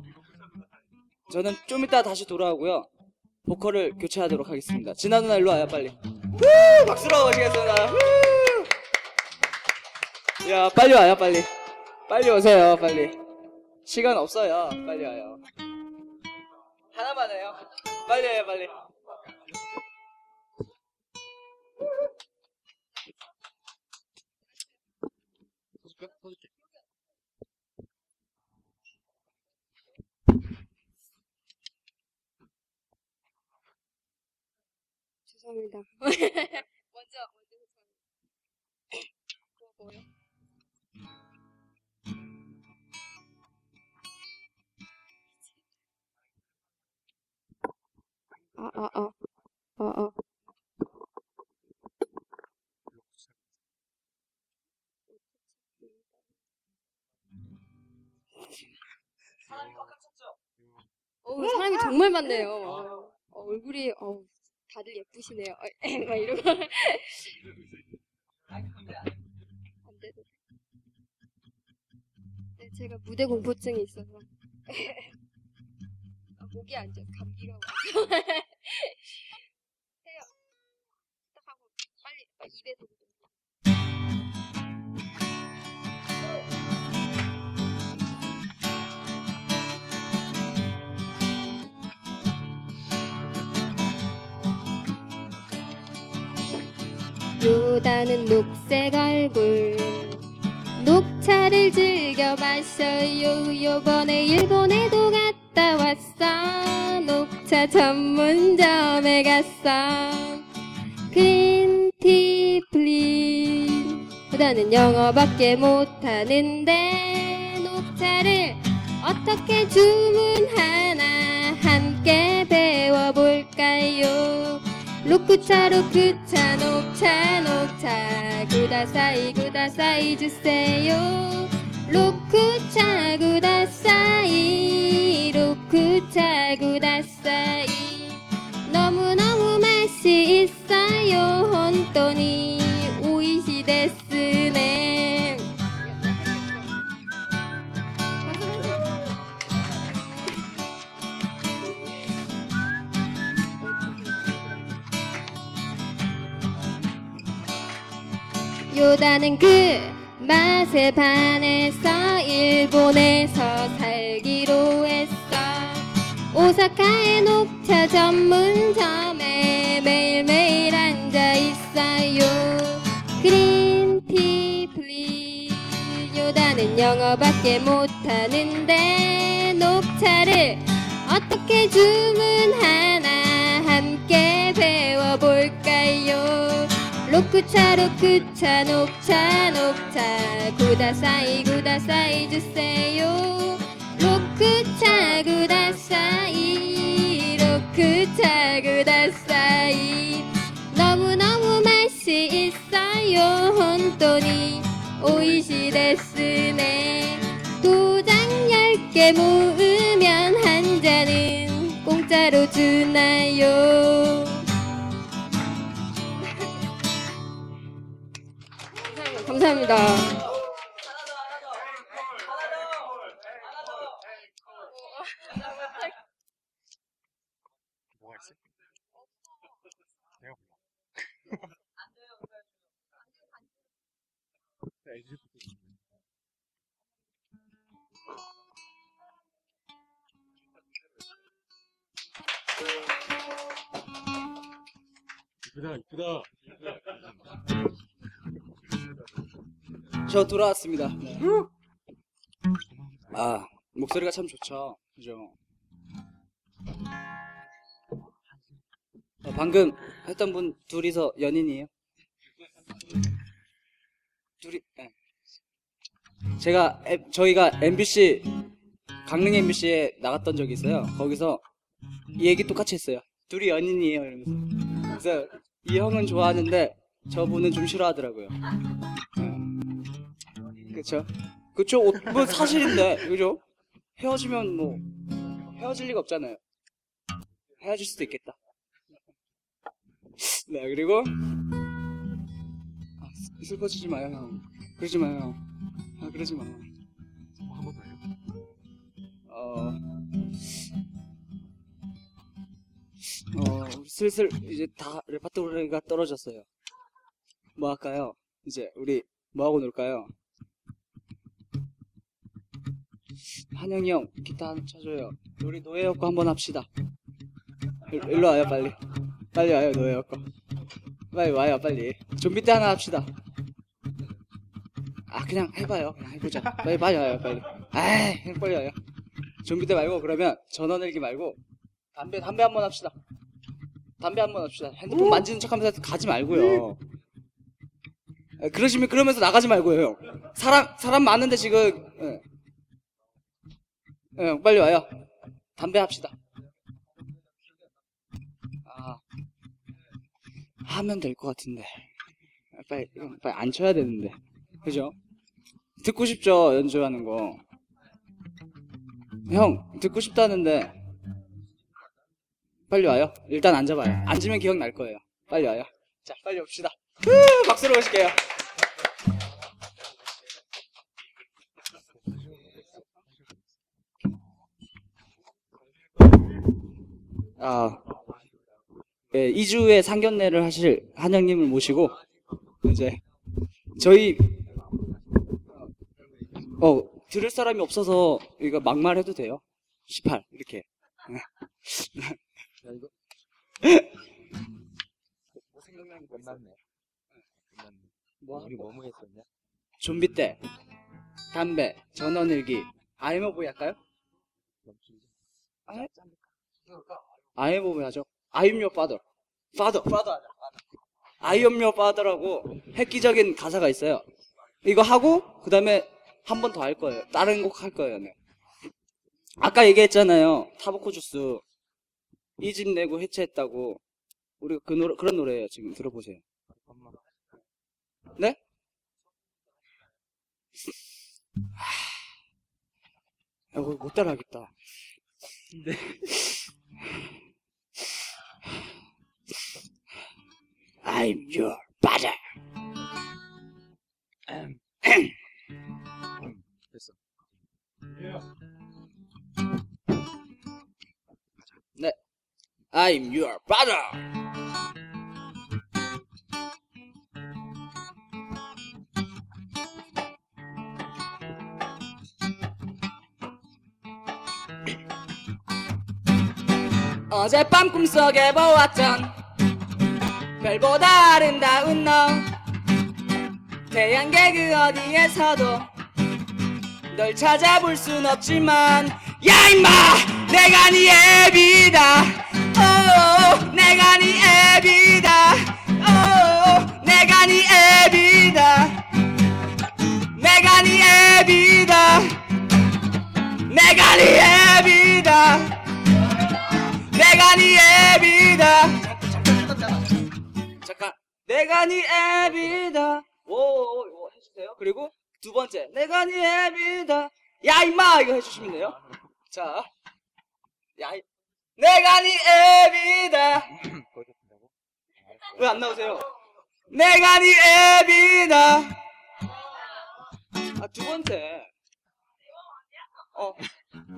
저는 좀 이따 다시 돌아오고요. 보컬을 교체하도록 하겠습니다. 진아 누나 일로 와요, 빨리. 후! 박수로 모시겠습니다. 후! 야, 빨리 와요, 빨리. 빨리 오세요, 빨리. 시간 없어요. 빨리 와요. 하나만 해요. 빨리 해요, 빨리. 죄송합니다. 아, 아, 아, 아. 사람이 어. 사람이 아, 정말 많네요. 어, 어, 얼굴이 어 다들 예쁘시네요. 어, 막 이러고 아, 안 돼도 네, 제가 무대 공포증이 있어서 아, 목이 안 좋아 감기가 와서 해요. 딱 하고 빨리 입에 대고. 요다는 녹색 얼굴 녹차를 즐겨 마셔요 요번에 일본에도 갔다 왔어. 녹차 전문점에 갔어. Green tea please. 요다는 영어밖에 못하는데 녹차를 어떻게 주문하나 함께 배워볼까요? 緑茶 緑茶 녹차 녹차. 구다사이 구다사이 주세요 로쿠차 구다사이 로쿠차 구다사이. 너무너무 맛이 있어요 혼돈이. 오이시 데스네 요다는 그 맛에 반해서 일본에서 살기로 했어. 오사카의 녹차 전문점에 매일매일 앉아 있어요. Green tea please 요다는 영어밖에 못하는데 녹차를 어떻게 주문하나 함께 배워볼까요 로쿠차 로쿠차 녹차 녹차 구다사이 구다사이 주세요. 로쿠차 구다사이 로쿠차 구다사이. 너무너무 맛이 있어요 혼돈이. 오이시 데스네. 도장 10개 모으면 한 잔은 공짜로 주나요 감사합니다. 뭐가 있어? 내가 몰라. LG부터 있네. 이쁘다 이쁘다 저 돌아왔습니다. 네. 아, 목소리가 참 좋죠. 그죠? 어, 방금 했던 분 둘이서 연인이에요? 둘이, 네. 제가, 에- 저희가 MBC, 강릉 MBC에 나갔던 적이 있어요. 거기서 이 얘기 똑같이 했어요. 둘이 연인이에요. 이러면서. 그래서 이 형은 좋아하는데 저분은 좀 싫어하더라고요. 네. 그쵸? 어, 뭐 사실인데, 그죠? 헤어지면 뭐, 헤어질 리가 없잖아요. 헤어질 수도 있겠다. 네, 그리고, 아, 슬- 슬퍼지지 마요, 형. 그러지 마요. 아, 그러지 마. 한번 더 해요 어, 어, 슬슬 이제 다 레파토리가 떨어졌어요. 뭐 할까요? 이제 우리 뭐 하고 놀까요? 한영이 형 기타 하나 쳐줘요. 우리 노예효과 한번 합시다. 일- 일로 와요 빨리. 빨리 와요 노예효과. 빨리 와요 빨리. 좀비 때 하나 합시다. 아 그냥 해봐요. 그냥 해보자. 빨리 빨리 와요 빨리. 아이 그냥 빨리 와요. 좀비 때 말고 그러면 전원 일기 말고 담배 담배 한번 합시다. 담배 한번 합시다. 핸드폰 만지는 척하면서 가지 말고요. 에, 그러시면 그러면서 나가지 말고요. 형. 사람 사람 많은데 지금 예. 예, 형, 빨리 와요. 담배 합시다. 아 하면 될 것 같은데 아, 빨리 형, 빨리 안 쳐야 되는데 그죠? 듣고 싶죠 연주하는 거. 형 듣고 싶다는데 빨리 와요. 일단 앉아봐요. 앉으면 기억날 거예요. 빨리 와요. 자, 빨리 옵시다. 후, 박수로 오실게요. 아, 예, 2주에 상견례를 하실 한영님을 모시고, 이제, 저희, 어, 들을 사람이 없어서, 이거 막말해도 돼요. 18, 이렇게. 생각나는 거 끝났네. 뭐 우리 뭐뭐 했었냐? 좀비 때, 담배, 전원일기, 아이모브 할까요? 아, 아이모브 하죠. I'm your father. father, father. I am your father라고 획기적인 가사가 있어요. 이거 하고, 그 다음에 한 번 더 할 거예요. 다른 곡 할 거예요. 네. 아까 얘기했잖아요. 타바코 주스. 이집 내고 해체했다고. 우리가 그 노래, 그런 노래예요. 지금 들어보세요. 네? 하... 이거 못 따라하겠다. 네. I'm your father. 됐어. 네. I'm your father. 어젯밤 꿈속에 보았던 별보다 아름다운 너. 태양계 그 어디에서도 널 찾아볼 순 없지만 야 임마! 내가 네 애비다. 오 내가 네 애비다. 오 내가 네 애비다. 내가 네 애비다. 내가 네 애비다 내가 네 애비다. 잠깐. 내가 네 애비다. 오 이거 해주세요. 그리고 두 번째. 내가 네 애비다. 야 임마 이거 해주시면 돼요. 자. 야, 이- 내가 네 애비다? 왜 안 나오세요? 내가 네 애비다. 아 두 번째 어,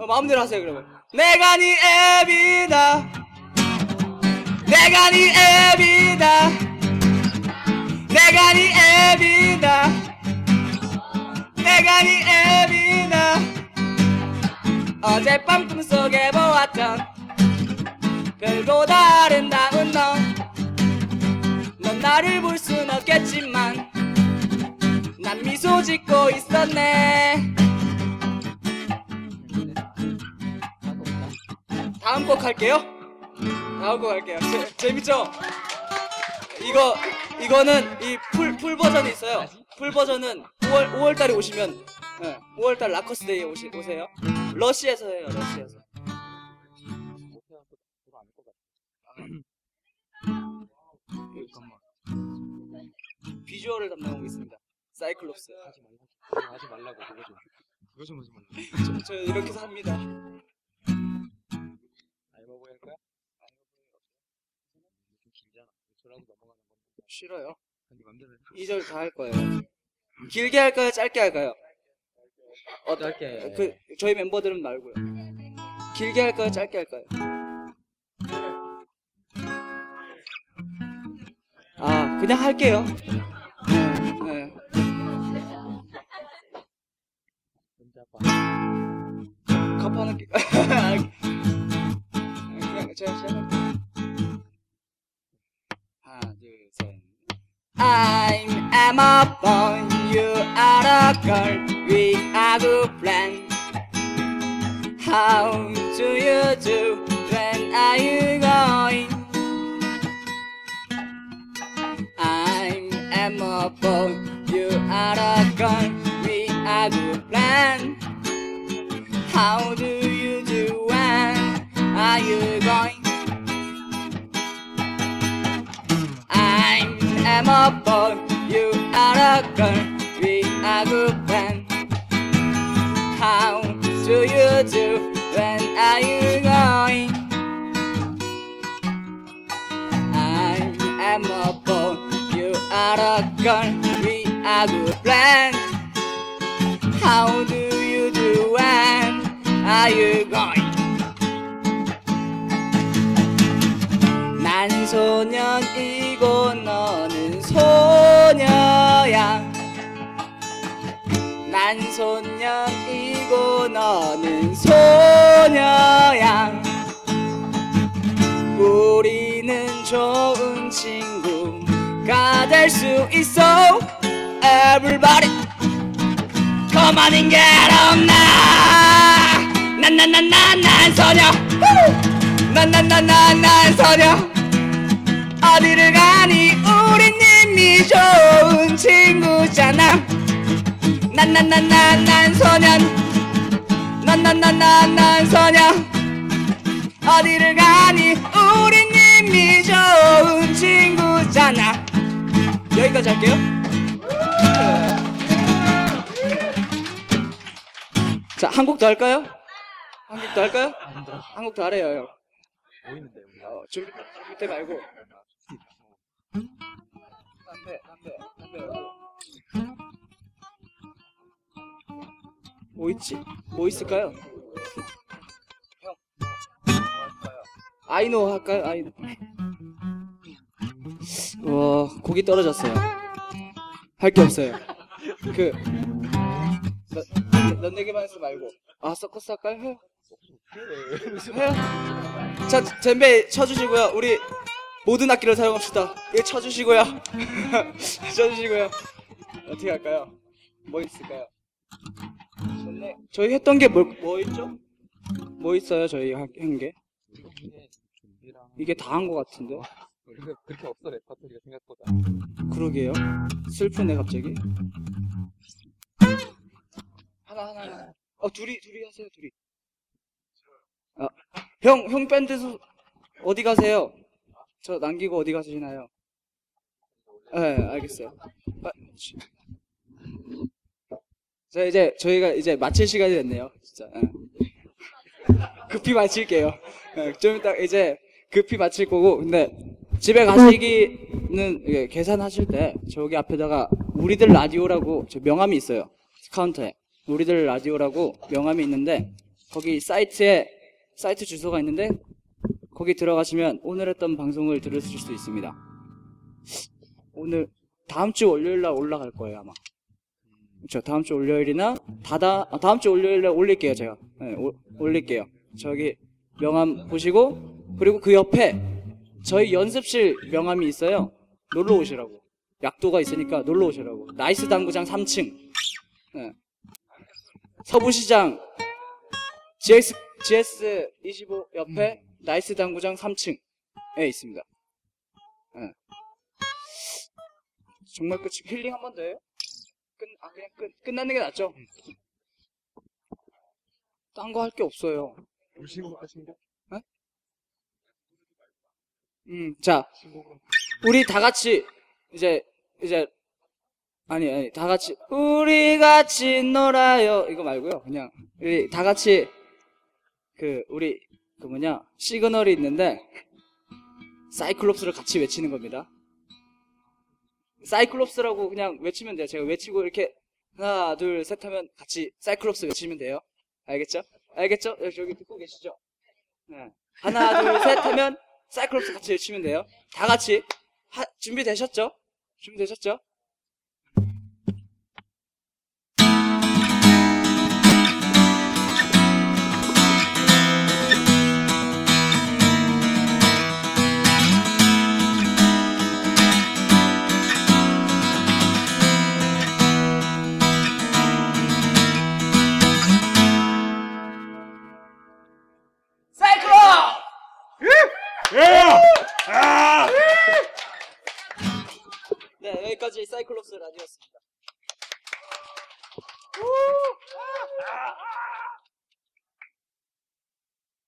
어 마음대로 하세요 그러면. 내가 네 애비다. 내가 네 애비다. 내가 네 애비다. 내가 네 애비다. 어젯밤 꿈속에 보았던 별보다 아름다운 너. 넌 나를 볼 순 없겠지만 난 미소 짓고 있었네 곡 할게요 다음 곡 할게요 재, 재밌죠? 이거 이거는 이 풀 풀 버전이 있어요 풀 버전은 5월 5월 달에 오시면 네, 5월 달 라커스데이에 오시, 오세요 러시에서 해요 러시에서. 비주얼을 담당하고 있습니다 사이클롭스 하지 말라고. 하지 말라고 그거 좀. 그거 좀 하지 말라고. 저, 저 이렇게 삽니다 알바보이 할 거야? 좀 길잖아. 저라도 넘어가는 건데. 싫어요 네 맘대로 해. 2절 다 할 거예요 길게 할까요 짧게 할까요 어, 짧게. 그 저희 멤버들은 말고요 길게 할까요 짧게 할까요 아 그냥 할게요 네, 네. 혼자 봐. 컵하는 게 这是 one, two, three. I'm a boy, you are a girl, we are good friends. How do you do? When are you going? I'm a boy, you are a girl, we are good friends. How do are you going? I'm a boy, you are a girl, we are good friends. How do you do? When are you going? I am a boy, you are a girl, we are good friends. How do you do? When are you going? 소년이고 너는 소녀야. 난 소년이고 너는 소녀야. 우리는 좋은 친구가 될 수 있어. Everybody, come on and get on now. 난난난난난 소녀. 난난난난난 소녀. 어디를 가니 우린 이미 좋은 친구잖아. 난난난난난 소년. 난난난난난 소녀. 어디를 가니 우린 이미 좋은 친구잖아 여기까지 할게요 자 한 곡 더 할까요? 한 곡 더 할까요? 한 곡 더 하래요 형. 보이는데. 어, 준비, 준비 때 말고 뭐 있지? 뭐 있을까요? 형 아이노 할까요? 아이노 와 곡이 떨어졌어요 할 게 없어요 그 넌, 넌 내게만 해서 말고 아 서커스 할까요? 해요 해요 자 잼베 쳐주시고요 우리 모든 악기를 사용합시다 이거 쳐주시고요 쳐주시고요 어떻게 할까요? 뭐 있을까요? 좋네. 저희 했던 게 뭐, 뭐 있죠? 뭐 있어요 저희 한게 준비랑 이게 다한것 같은데 우리가 그렇게 없어 레퍼토리가 생각보다. 그러게요 슬프네 갑자기 하나 하나 하나 어 둘이 둘이 하세요 둘이 아, 형, 형 밴드에서 어디 가세요? 저 남기고 어디 가시나요? 네, 알겠어요. 아, 치. 자, 이제 저희가 이제 마칠 시간이 됐네요. 진짜. 예. 급히 마칠게요. 예, 좀 이따 이제 급히 마칠 거고, 근데 집에 가시기는 계산하실 때 저기 앞에다가 우리들 라디오라고 저 명함이 있어요. 카운터에. 우리들 라디오라고 명함이 있는데 거기 사이트에 사이트 주소가 있는데 거기 들어가시면 오늘 했던 방송을 들으실 수 있습니다. 오늘 다음 주 월요일 날 올라갈 거예요 아마. 그렇죠. 다음 주 월요일이나 다다 아, 다음 주 월요일에 올릴게요 제가. 네, 오- 올릴게요. 저기 명함 보시고 그리고 그 옆에 저희 연습실 명함이 있어요. 놀러 오시라고. 약도가 있으니까 놀러 오시라고. 나이스 당구장 3층. 네. 서부시장 GS GS 25 옆에 나이스 당구장 3층에 있습니다. 예. 정말 끝이 힐링 한 번더 해요? 끝, 아, 그냥 끝, 끝나는 게 낫죠? 딴 거 할 게 없어요. 신곡 하신 거? 음, 자, 우리 다 같이, 이제, 이제, 아니, 아니, 다 같이, 우리 같이 놀아요. 이거 말고요. 그냥, 우리 다 같이, 그, 우리, 그 뭐냐, 시그널이 있는데, 사이클롭스를 같이 외치는 겁니다. 사이클롭스라고 그냥 외치면 돼요. 제가 외치고 이렇게, 하나, 둘, 셋 하면 같이 사이클롭스 외치면 돼요. 알겠죠? 알겠죠? 여기, 듣고 계시죠? 네. 하나, 둘, 셋 하면 사이클롭스 같이 외치면 돼요. 다 같이. 하, 준비되셨죠? 준비되셨죠? 네, 여기까지 사이클롭스 라디오였습니다.